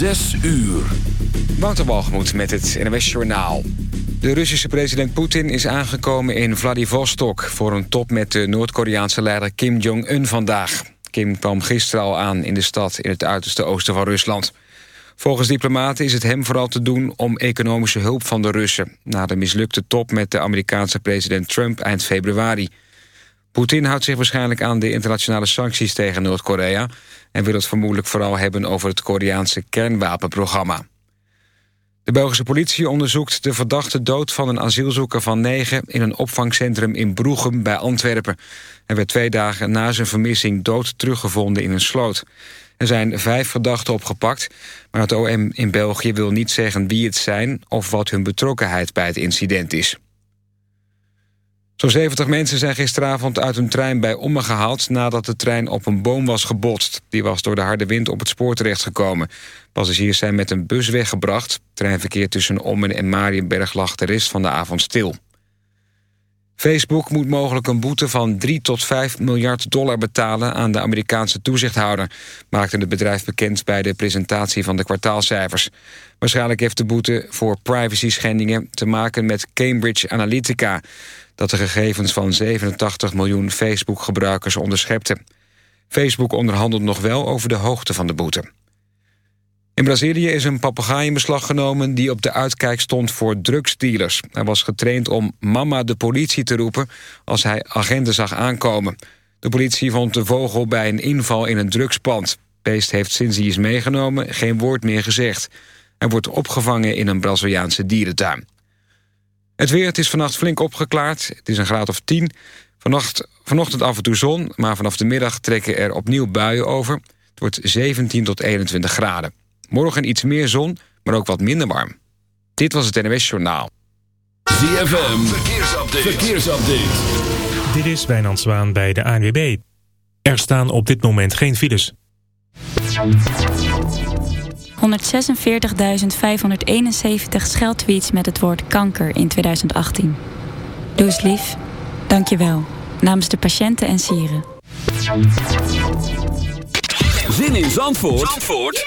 Zes uur. Wouter met het NWS Journaal. De Russische president Poetin is aangekomen in Vladivostok... voor een top met de Noord-Koreaanse leider Kim Jong-un vandaag. Kim kwam gisteren al aan in de stad in het uiterste oosten van Rusland. Volgens diplomaten is het hem vooral te doen om economische hulp van de Russen... na de mislukte top met de Amerikaanse president Trump eind februari... Poetin houdt zich waarschijnlijk aan de internationale sancties tegen Noord-Korea... en wil het vermoedelijk vooral hebben over het Koreaanse kernwapenprogramma. De Belgische politie onderzoekt de verdachte dood van een asielzoeker van negen... in een opvangcentrum in Broegem bij Antwerpen. Hij werd twee dagen na zijn vermissing dood teruggevonden in een sloot. Er zijn vijf verdachten opgepakt, maar het OM in België wil niet zeggen wie het zijn... of wat hun betrokkenheid bij het incident is. Zo'n 70 mensen zijn gisteravond uit een trein bij Ommen gehaald... nadat de trein op een boom was gebotst. Die was door de harde wind op het spoor terechtgekomen. Passagiers zijn met een bus weggebracht. Treinverkeer tussen Ommen en Marienberg lag de rest van de avond stil. Facebook moet mogelijk een boete van 3 tot 5 miljard dollar betalen... aan de Amerikaanse toezichthouder... maakte het bedrijf bekend bij de presentatie van de kwartaalcijfers. Waarschijnlijk heeft de boete voor privacy-schendingen... te maken met Cambridge Analytica dat de gegevens van 87 miljoen Facebook-gebruikers onderschepte. Facebook onderhandelt nog wel over de hoogte van de boete. In Brazilië is een papegaai in beslag genomen... die op de uitkijk stond voor drugsdealers. Hij was getraind om mama de politie te roepen... als hij agenten zag aankomen. De politie vond de vogel bij een inval in een drugspand. Beest heeft sinds hij is meegenomen geen woord meer gezegd. Hij wordt opgevangen in een Braziliaanse dierentuin. Het weer, het is vannacht flink opgeklaard. Het is een graad of 10. Vannacht, vanochtend af en toe zon, maar vanaf de middag trekken er opnieuw buien over. Het wordt 17 tot 21 graden. Morgen iets meer zon, maar ook wat minder warm. Dit was het NWS Journaal. ZFM, verkeersupdate. verkeersupdate. Dit is Wijnand Zwaan bij de ANWB. Er staan op dit moment geen files. 146.571 scheldtweets met het woord kanker in 2018. Doe eens lief. Dank je wel. Namens de patiënten en sieren. Zin in Zandvoort, Zandvoort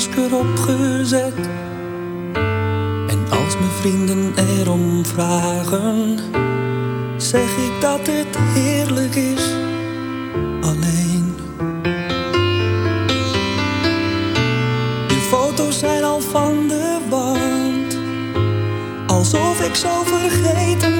masker opgezet. En als mijn vrienden erom vragen, zeg ik dat het heerlijk is alleen. Je foto's zijn al van de wand, alsof ik zou vergeten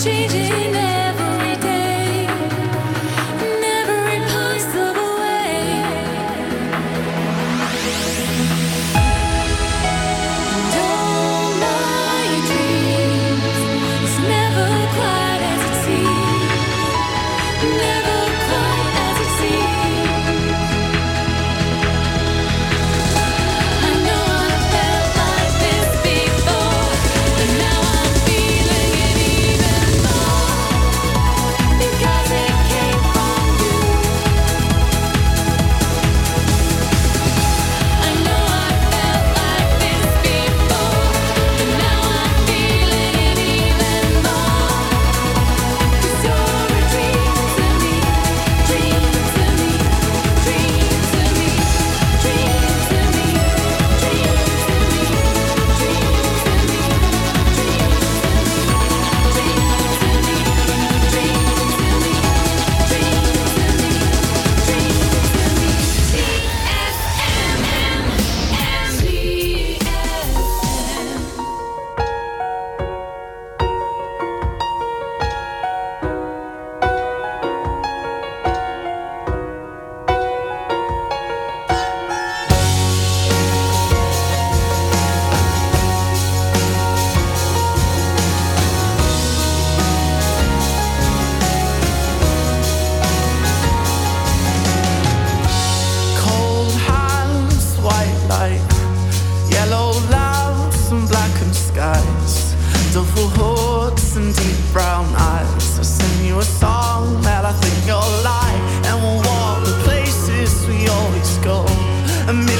changing now. disco. A million